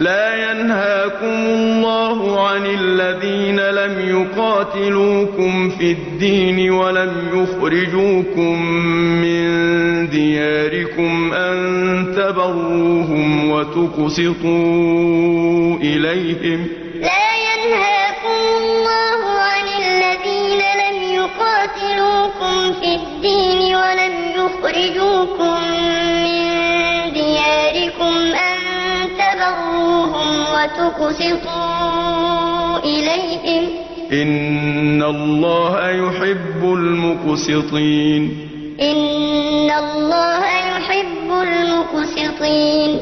لا ينهاكم الله عن الذين لم يقاتلوكم في الدين ولم يخرجوكم من دياركم أن تبروهم وتقسطوا إليهم. لا ينهاكم الله عن الذين لم يقاتلوكم في الدين وتقسطوا إليهم. إن الله يحب المقسطين. إن الله يحب المقسطين.